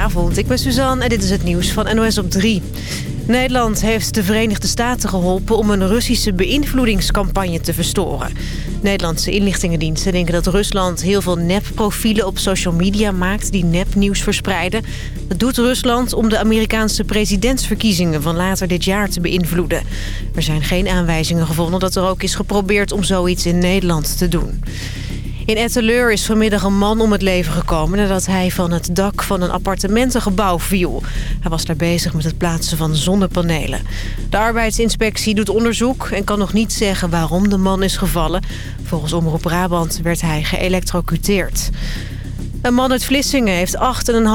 Goedenavond, ik ben Suzanne en dit is het nieuws van NOS op 3. Nederland heeft de Verenigde Staten geholpen om een Russische beïnvloedingscampagne te verstoren. Nederlandse inlichtingendiensten denken dat Rusland heel veel nepprofielen op social media maakt die nepnieuws verspreiden. Dat doet Rusland om de Amerikaanse presidentsverkiezingen van later dit jaar te beïnvloeden. Er zijn geen aanwijzingen gevonden dat er ook is geprobeerd om zoiets in Nederland te doen. In Etteleur is vanmiddag een man om het leven gekomen... nadat hij van het dak van een appartementengebouw viel. Hij was daar bezig met het plaatsen van zonnepanelen. De arbeidsinspectie doet onderzoek en kan nog niet zeggen waarom de man is gevallen. Volgens Omroep Brabant werd hij geëlectrocuteerd. Een man uit Vlissingen heeft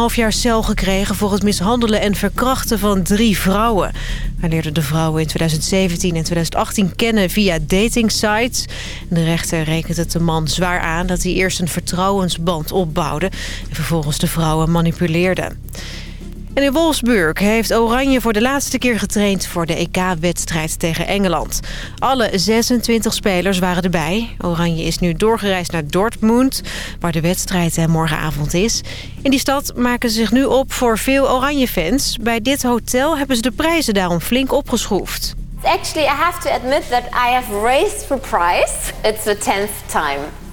8,5 jaar cel gekregen... voor het mishandelen en verkrachten van drie vrouwen. Hij leerde de vrouwen in 2017 en 2018 kennen via datingsites. De rechter rekent het de man zwaar aan dat hij eerst een vertrouwensband opbouwde... en vervolgens de vrouwen manipuleerde. En in Wolfsburg heeft Oranje voor de laatste keer getraind voor de EK-wedstrijd tegen Engeland. Alle 26 spelers waren erbij. Oranje is nu doorgereisd naar Dortmund, waar de wedstrijd morgenavond is. In die stad maken ze zich nu op voor veel Oranje-fans. Bij dit hotel hebben ze de prijzen daarom flink opgeschroefd. Actually, I have to admit that I have raised the price. It's the 10th time.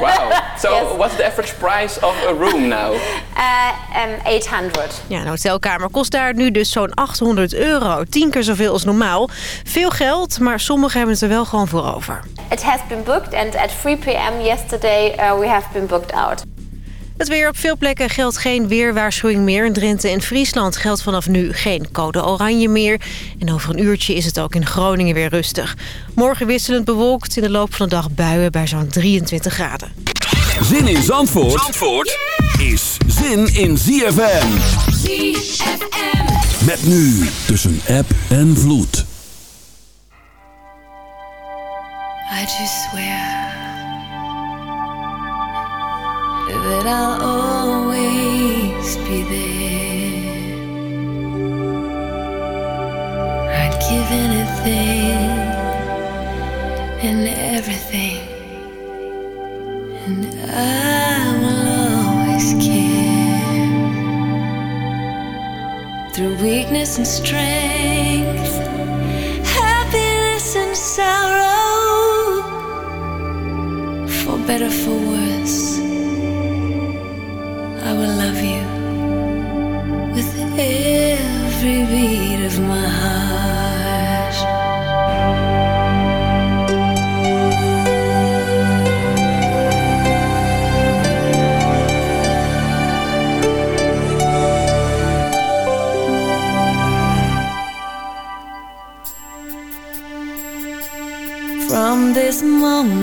Wow. So yes. what's the average price of a room now? Uh, um, 800. Ja, een hotelkamer kost daar nu dus zo'n 800 euro. Tien keer zoveel als normaal. Veel geld, maar sommigen hebben het er wel gewoon voor over. It has been booked and at 3 p.m. yesterday uh, we have been booked out. Het weer op veel plekken geldt geen weerwaarschuwing meer. In Drenthe en Friesland geldt vanaf nu geen code oranje meer. En over een uurtje is het ook in Groningen weer rustig. Morgen wisselend bewolkt in de loop van de dag buien bij zo'n 23 graden. Zin in Zandvoort, Zandvoort is zin in ZFM. ZFM. Met nu tussen app en vloed. I just swear that I'll always be there. I'd give anything and everything, and I will always care through weakness and strength, happiness and sorrow, for better, for worse. I will love you with every beat of my heart. From this moment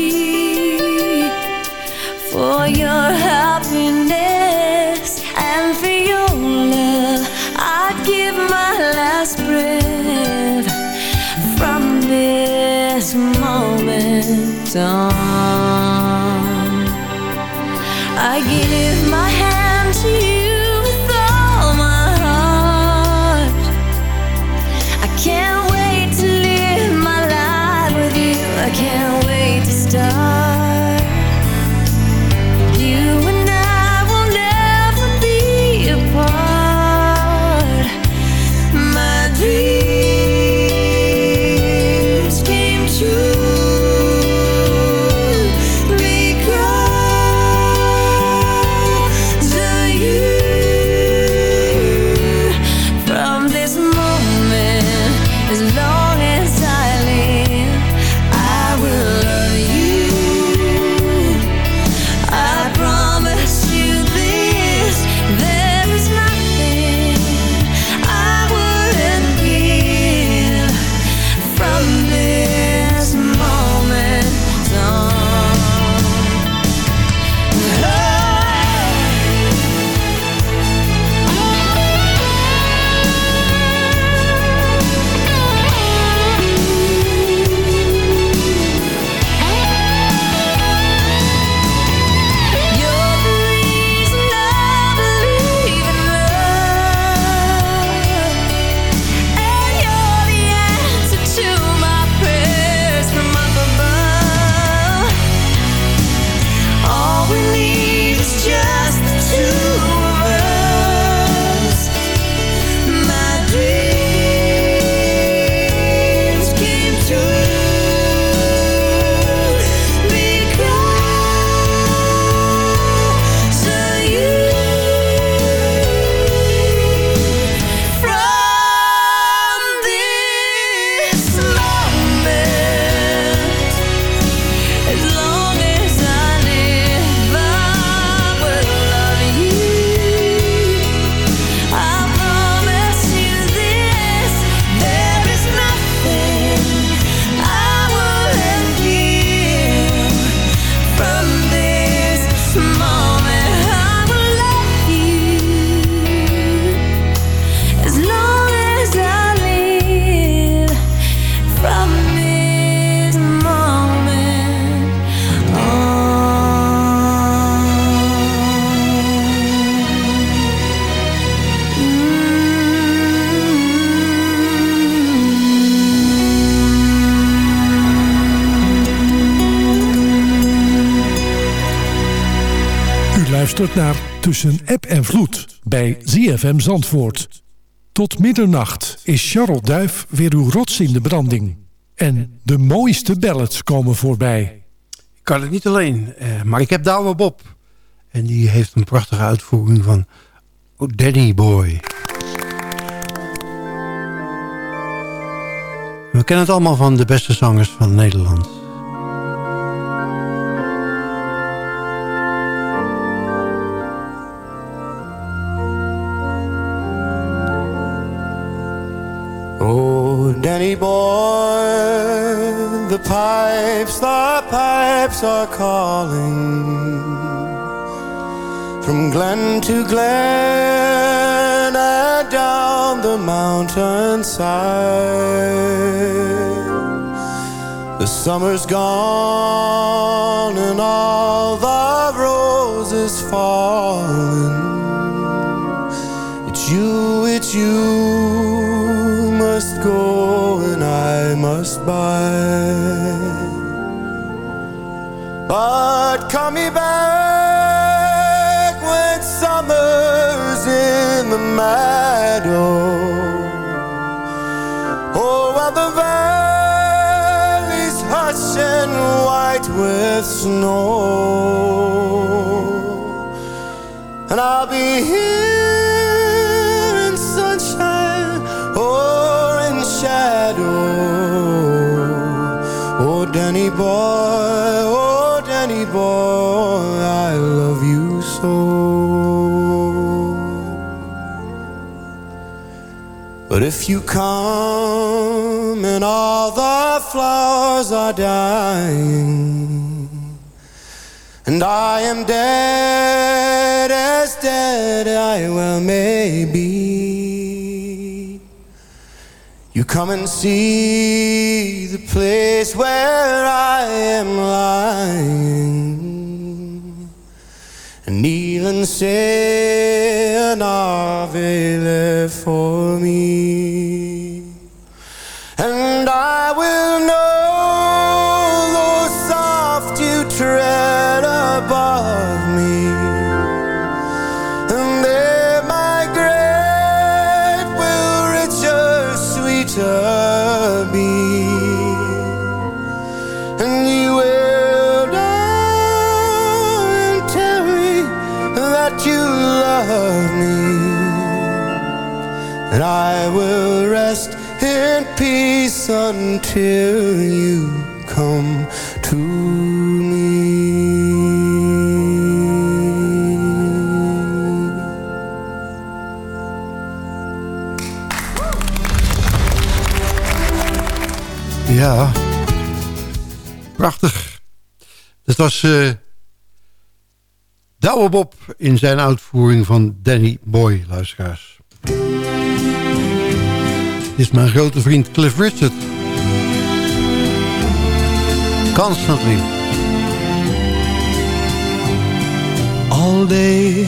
for your happiness and for your love. I'd give my last breath from this moment on. Tussen App en Vloed bij ZFM Zandvoort. Tot middernacht is Charles Duif weer uw rots in de branding. En de mooiste ballads komen voorbij. Ik kan het niet alleen, eh, maar ik heb Douwe Bob. En die heeft een prachtige uitvoering van oh, Danny Boy. We kennen het allemaal van de beste zangers van Nederland. Boy, the pipes, the pipes are calling from glen to glen and down the mountainside. The summer's gone and all the roses falling. It's you, it's you must go Buy. But come me back when summer's in the meadow. Oh, while the valley's hush and white with snow. And I'll be here if you come and all the flowers are dying, and I am dead as dead I well may be, you come and see the place where I am lying, and kneel and say an Ave for me. Until you come to Ja, prachtig. Dat was Douwe Bob in zijn uitvoering van Danny Boy, luisteraars. Dit is mijn grote vriend Cliff Richard. Constantly. All day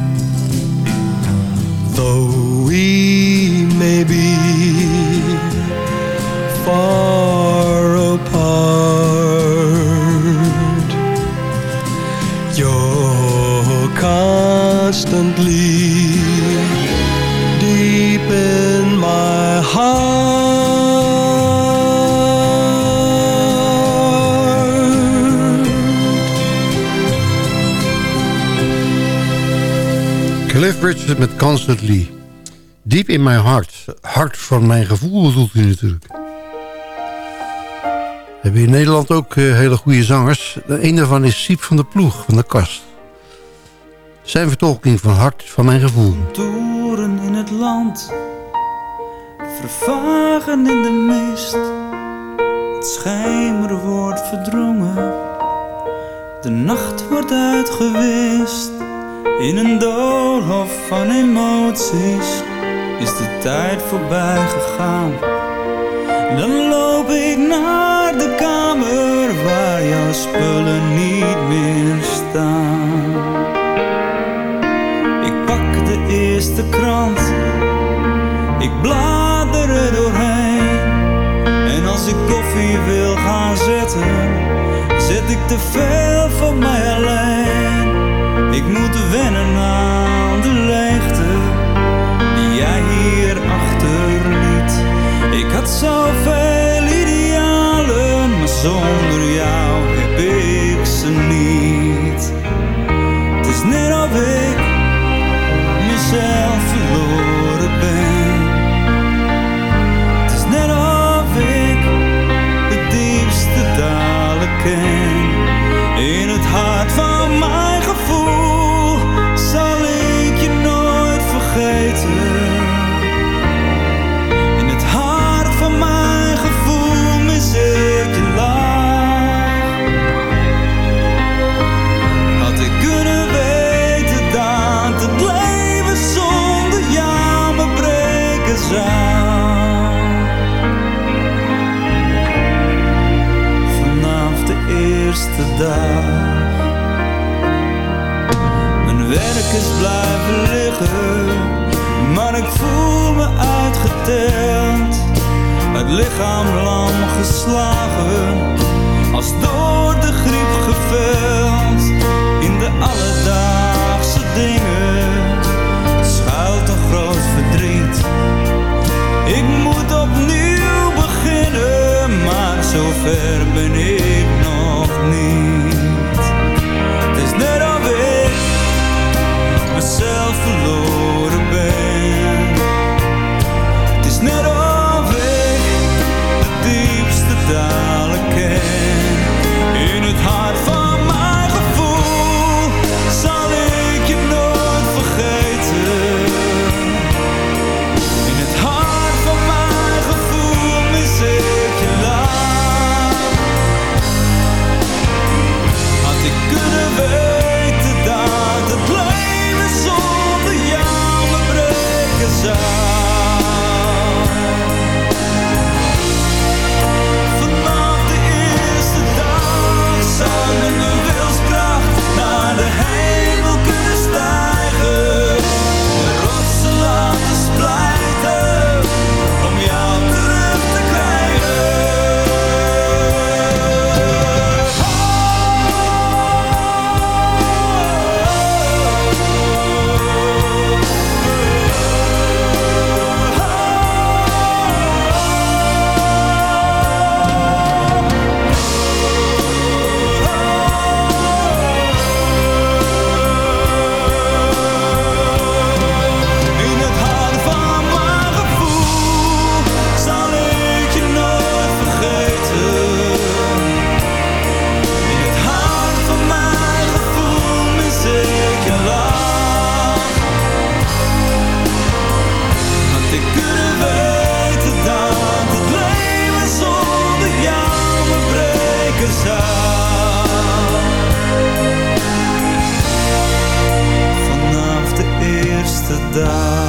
Though we may be far apart. You're constantly deep in my heart. Cliff Richard met Constantly. Deep in my heart. Hart van mijn gevoel bedoelt u natuurlijk. We hebben in Nederland ook eh, hele goede zangers. Een daarvan is Siep van de Ploeg van de Kast. Zijn vertolking van Hart van mijn gevoel. Toren in het land, vervagen in de mist. Het schemer wordt verdrongen, de nacht wordt uitgewist. In een doolhof van emoties is de tijd voorbij gegaan. Dan loop ik naar de kamer waar jouw spullen niet meer staan. Ik pak de eerste krant, ik blader er doorheen. En als ik koffie wil gaan zetten, zet ik te veel voor mij alleen. Ik moet wennen aan de leegte die jij hier achterliet. Ik had zoveel idealen, maar zonder jou lichaam lam geslagen, als door de griep geveld. In de alledaagse dingen schuilt een groot verdriet. Ik moet opnieuw beginnen, maar zover ben ik nog niet. gedaan.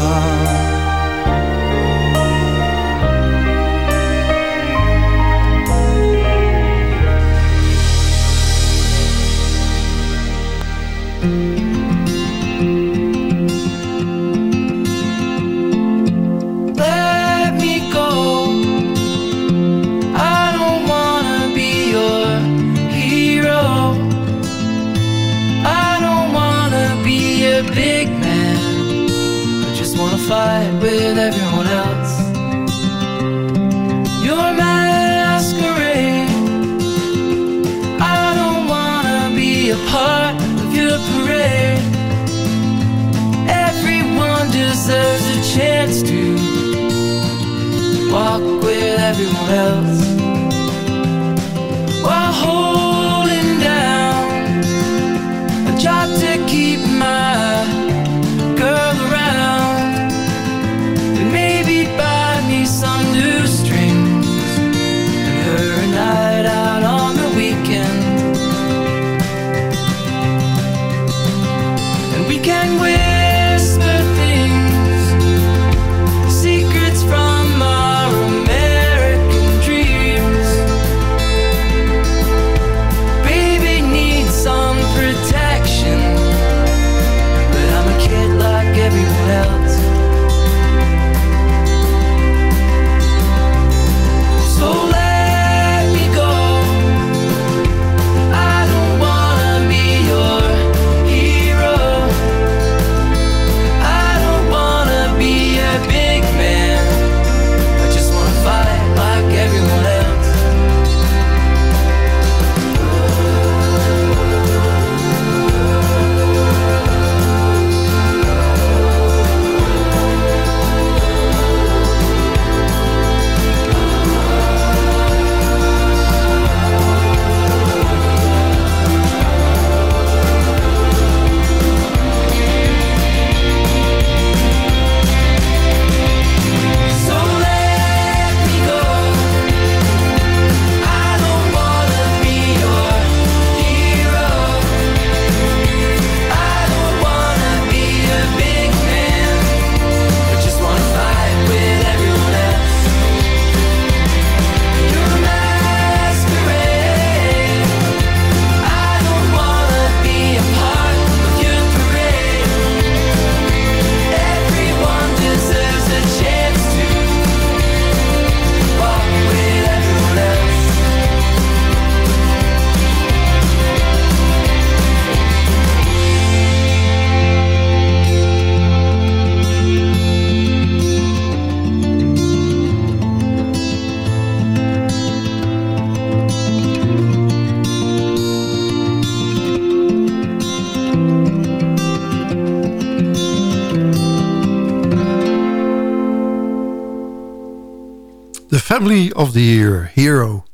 Family of the Year, Hero.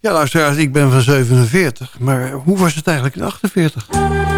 Ja, luisteraars, ik ben van 47. Maar hoe was het eigenlijk in 48?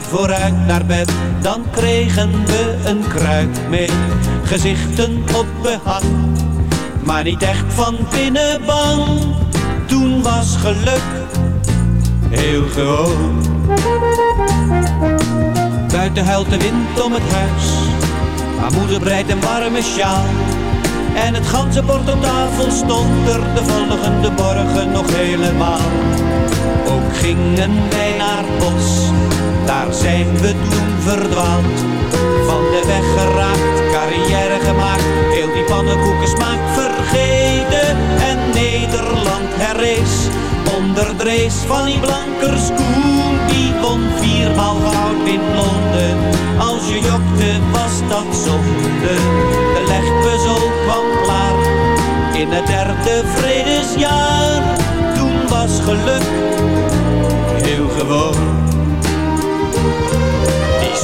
vooruit naar bed, dan kregen we een kruik mee. Gezichten op behang, maar niet echt van binnen bang. Toen was geluk heel gewoon. Buiten huilt de wind om het huis, maar moeder breidt een warme sjaal. En het ganzenbord op tafel stond er de volgende morgen nog helemaal. Ook gingen wij naar bos, daar zijn we toen verdwaald. Van de weg geraakt, carrière gemaakt, heel die pannenkoekensmaak vergeten. En Nederland herrees, onder drees van die blankers koen. Die won viermaal goud in Londen, als je jokte was dat zonde. De legpuzzel kwam klaar, in het derde vredesjaar. Toen was geluk heel gewoon.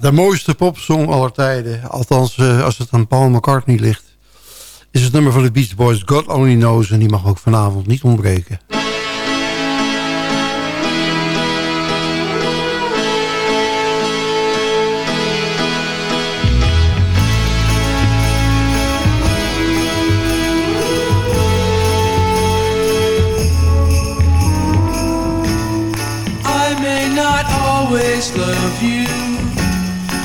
De mooiste popsong aller tijden. Althans, eh, als het aan Paul McCartney ligt. Is het nummer van de Beach Boys God Only Knows. En die mag ook vanavond niet ontbreken. Always love you,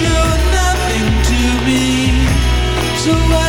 you're nothing to me. So I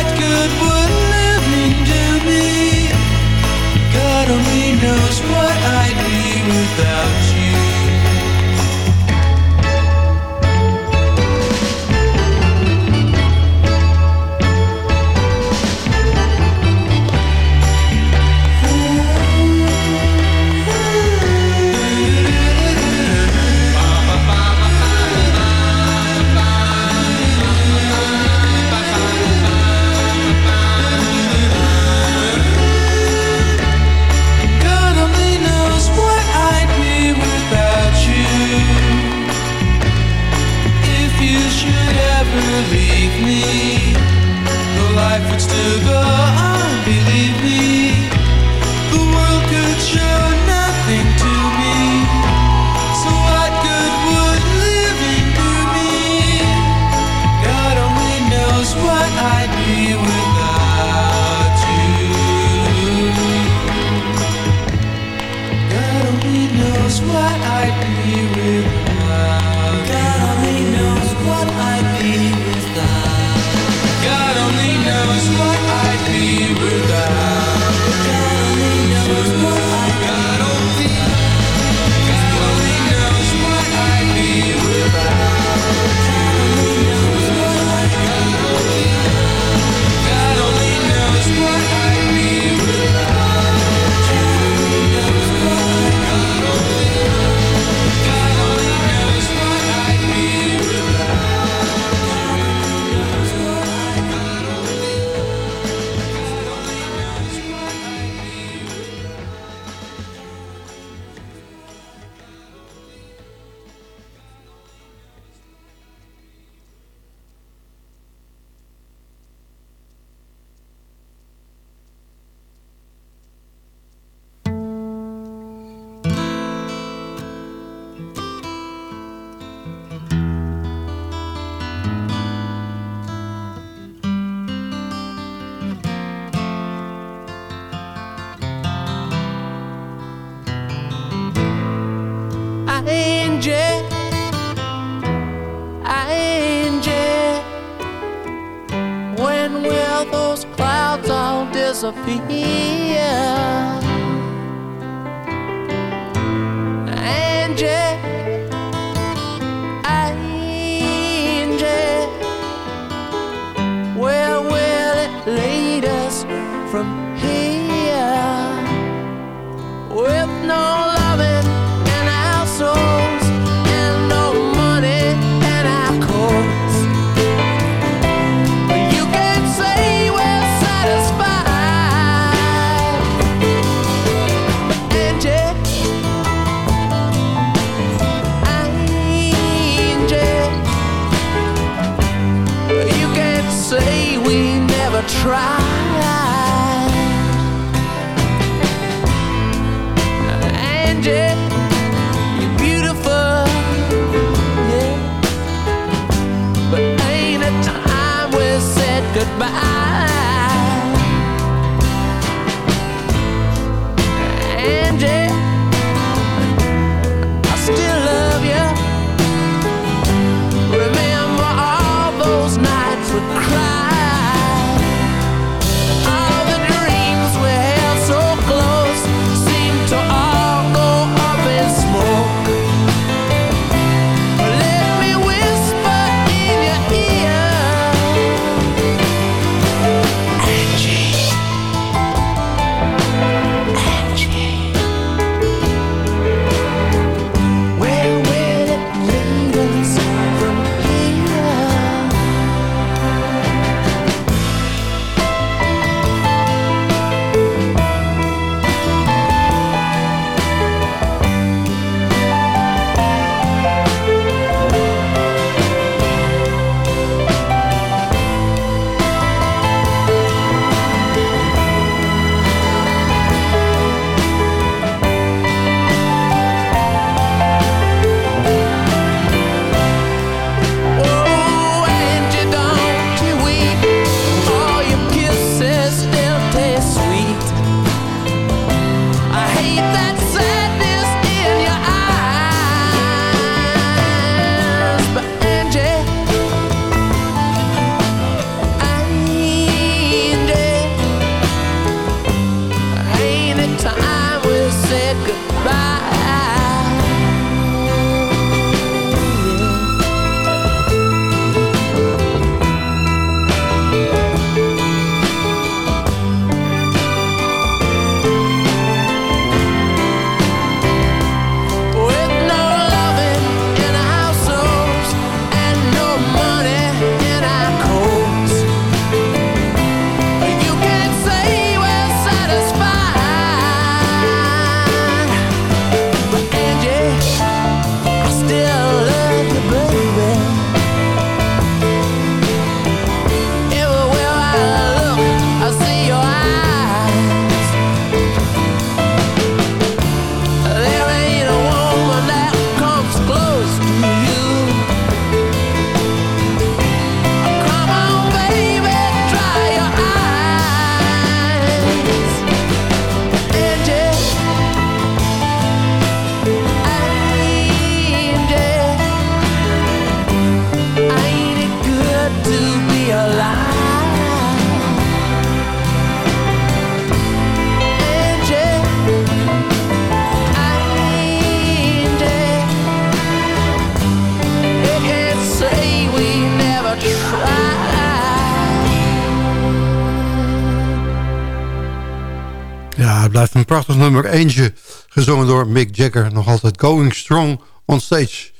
Gezongen door Mick Jagger. Nog altijd going strong on stage.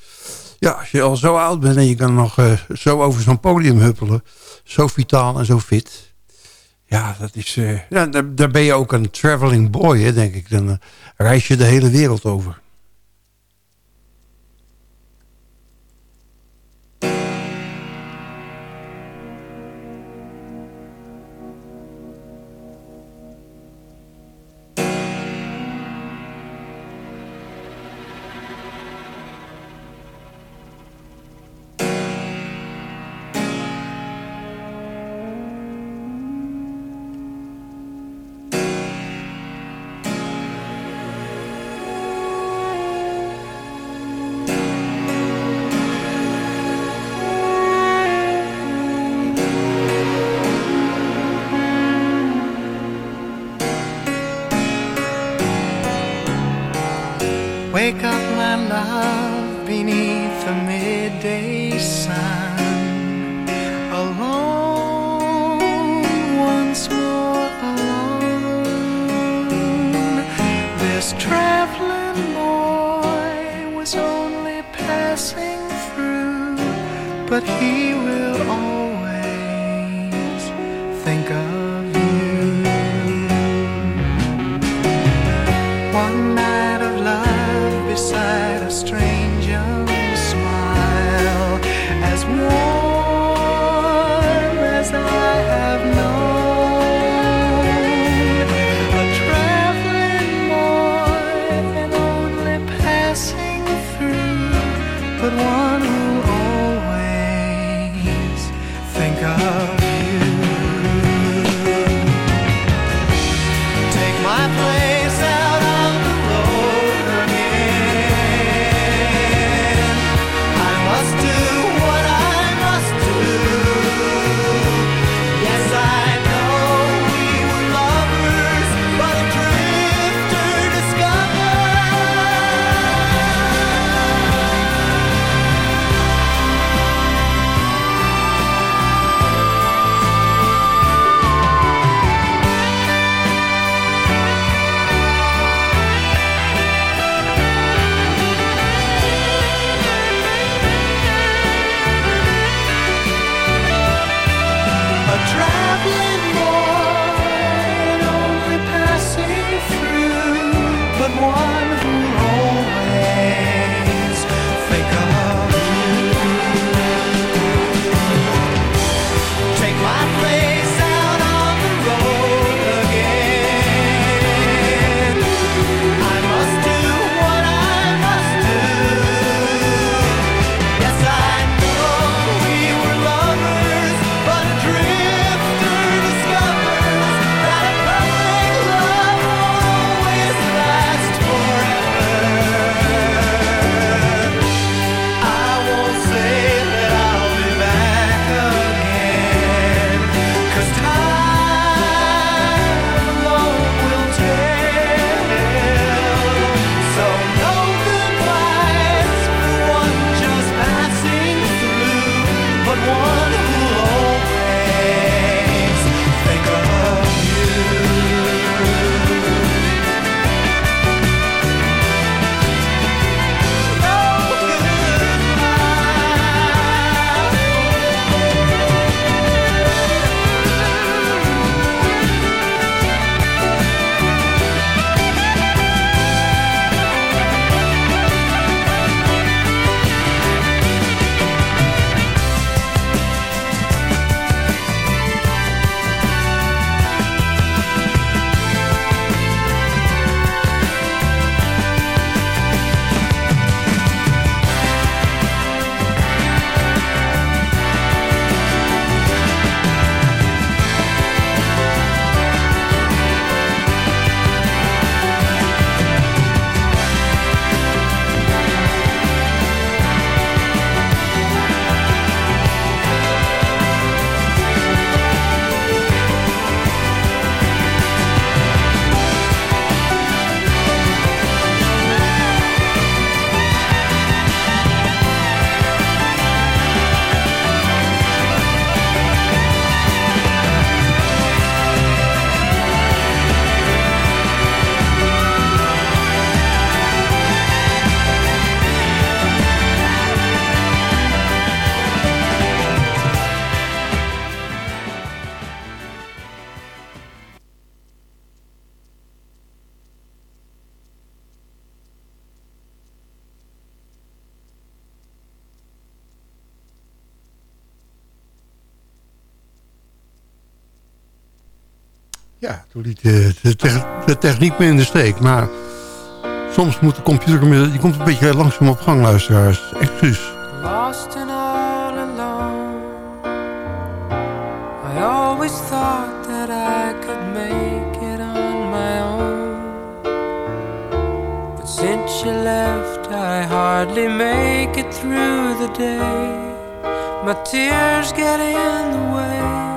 Ja, als je al zo oud bent en je kan nog eh, zo over zo'n podium huppelen. Zo vitaal en zo fit. Ja, dat is, eh, ja daar, ben je ook een traveling boy, denk ik. Dan eh, reis je de hele wereld over. Eh, de, de, techniek mee in de steek. Maar soms moet de computer... Die komt een beetje langzaam op gang, luisteraars. Excuus. Lost and all alone I always thought that I could make it on my own But since you left I hardly make it through the day My tears get in the way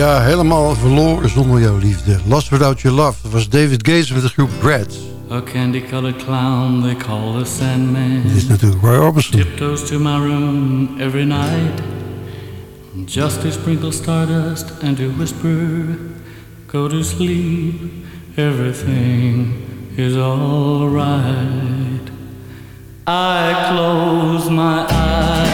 Ja, helemaal verloren zonder jouw liefde. lost Without Your Love. Was David Gaze met de groep Brad. A candy-colored clown they call the Sandman. Dit is natuurlijk Roy Orbison. Tiptoes to my room every night. Just to sprinkle stardust and to whisper. Go to sleep, everything is alright. I close my eyes.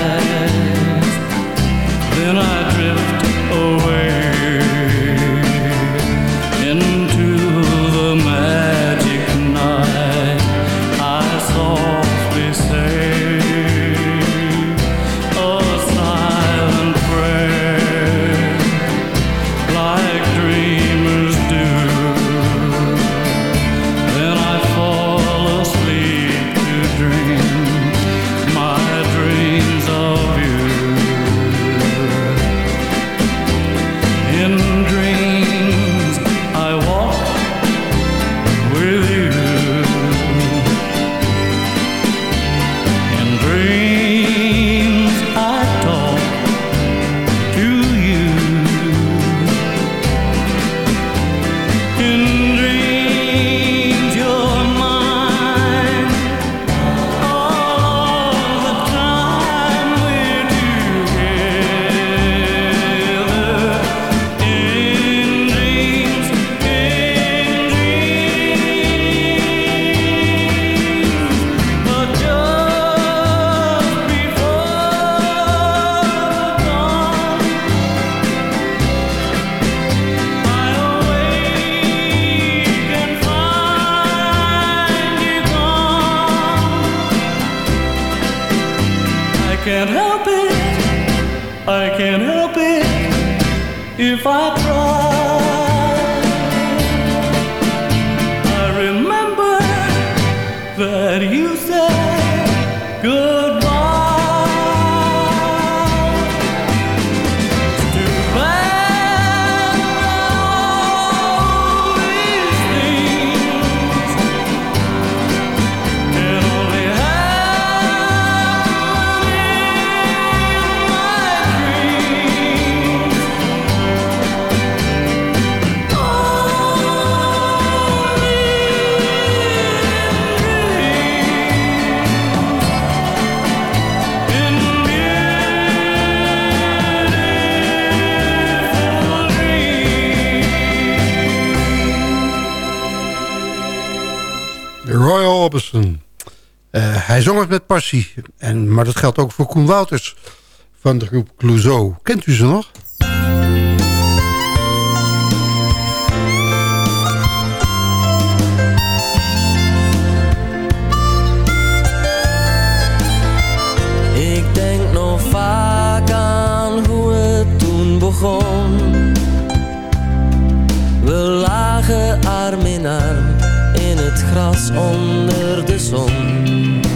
Hij zong het met passie, en, maar dat geldt ook voor Koen Wouters van de groep Clouseau. Kent u ze nog? Ik denk nog vaak aan hoe het toen begon. We lagen arm in arm in het gras onder de zon.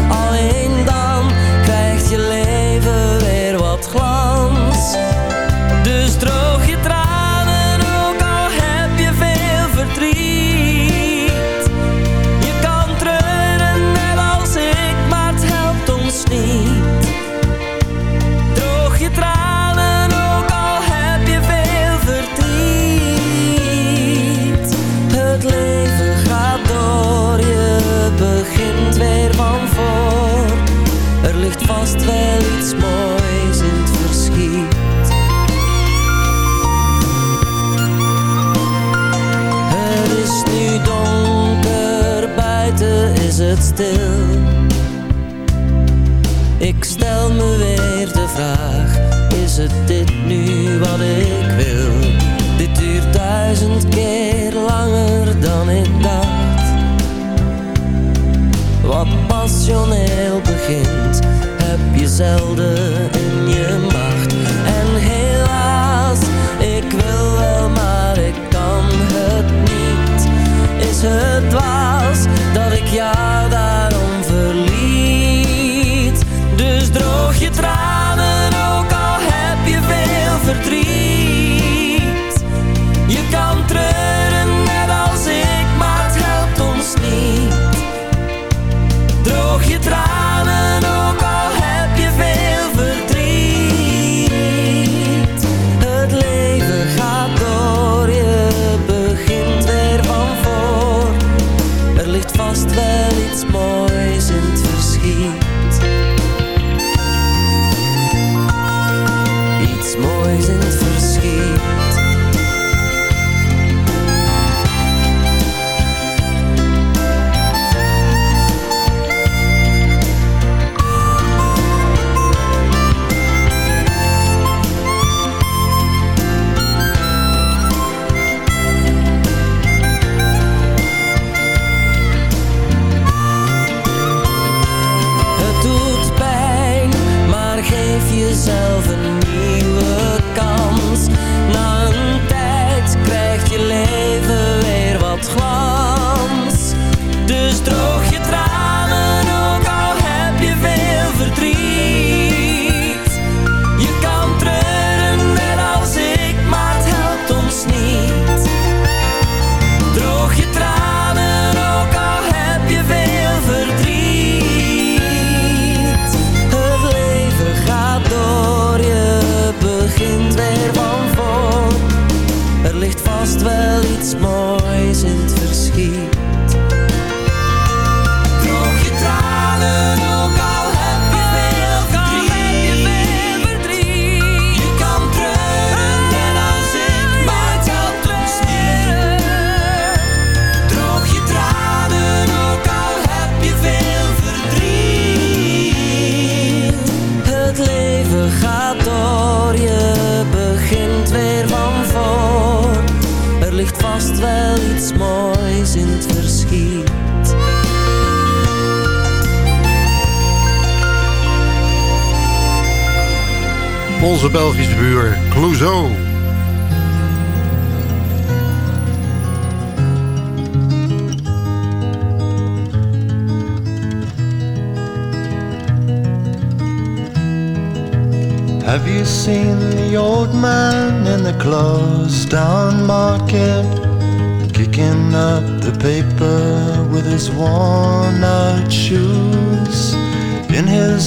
stood still.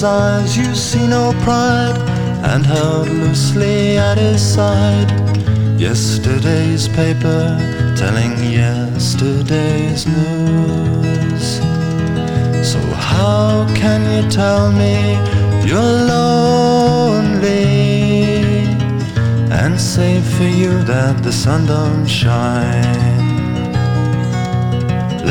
Eyes you see no pride, and held loosely at his side. Yesterday's paper telling yesterday's news. So how can you tell me you're lonely and say for you that the sun don't shine?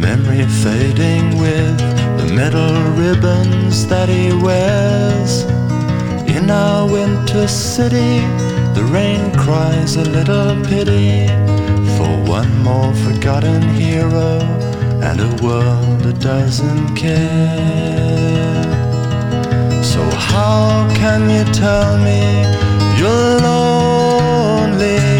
Memory fading with the metal ribbons that he wears. In our winter city, the rain cries a little pity for one more forgotten hero and a world that doesn't care. So, how can you tell me you're lonely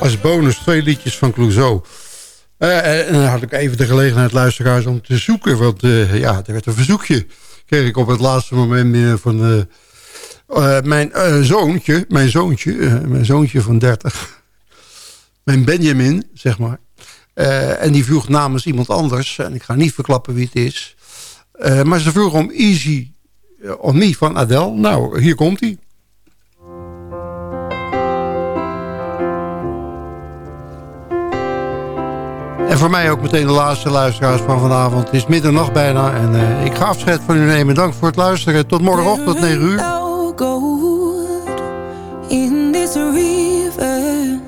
Als bonus twee liedjes van Clouseau. Eh, en dan had ik even de gelegenheid, luisteraars, om te zoeken. Want eh, ja, er werd een verzoekje. Kreeg ik op het laatste moment binnen van eh, eh, mijn eh, zoontje. Mijn zoontje, eh, mijn zoontje van 30. Mijn Benjamin, zeg maar. Eh, en die vroeg namens iemand anders. En ik ga niet verklappen wie het is. Eh, maar ze vroeg om Easy eh, on Me van Adele. Nou, hier komt hij. En voor mij ook meteen de laatste luisteraars van vanavond. Het is middernacht bijna en eh, ik ga afscheid van u nemen. Dank voor het luisteren. Tot morgenochtend 9 uur. in this river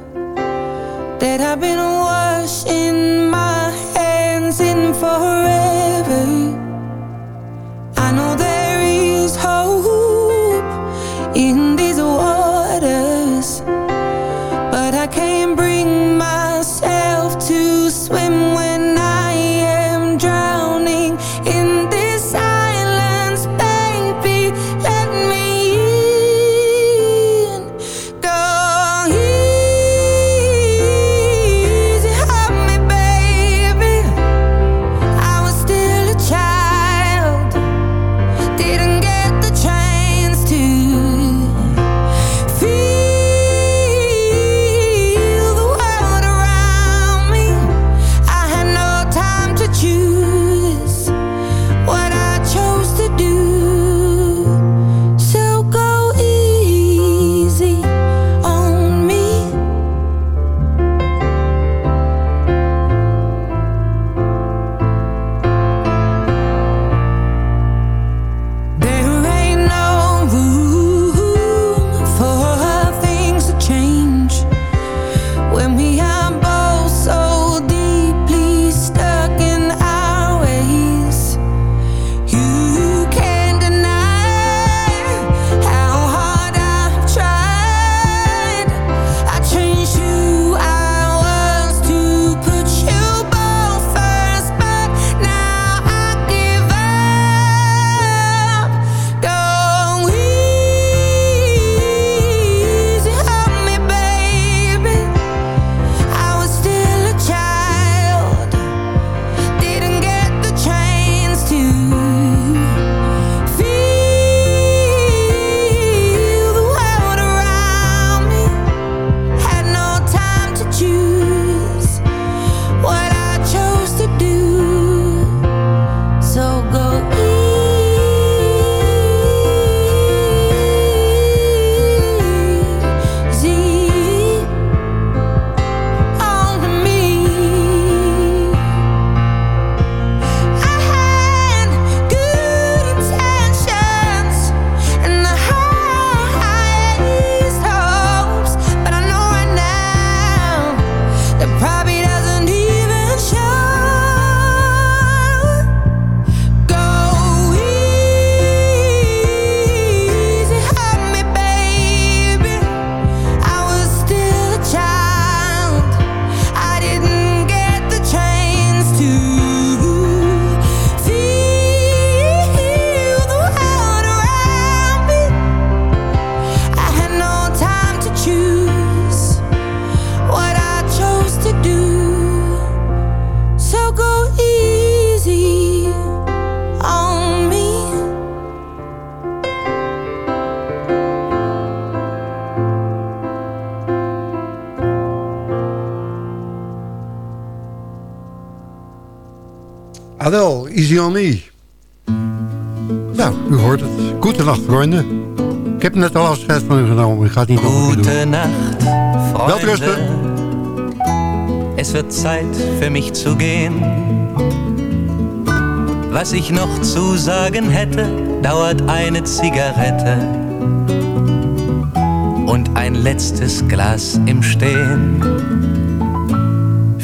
that been Me. Nou, u hoort het. Goedenacht, vrienden. Ik heb net al afscheid van u genomen. Ik ga het niet nog doen. Nacht, Welterusten. Freunde. Es wird Zeit für mich zu gehen. Was ich noch zu sagen hätte, dauert eine Zigarette und ein letztes Glas im Stehen.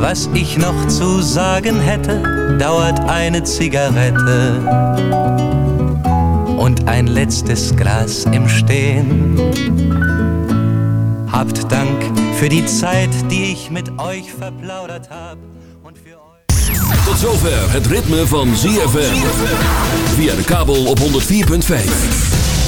Was ich noch zu sagen hätte, dauert eine Zigarette und ein letztes Glas im Stehen. Habt Dank für die Zeit, die ich mit euch verplaudert habe. Tot zover het ritme van ZFM. Via de kabel op 104.5.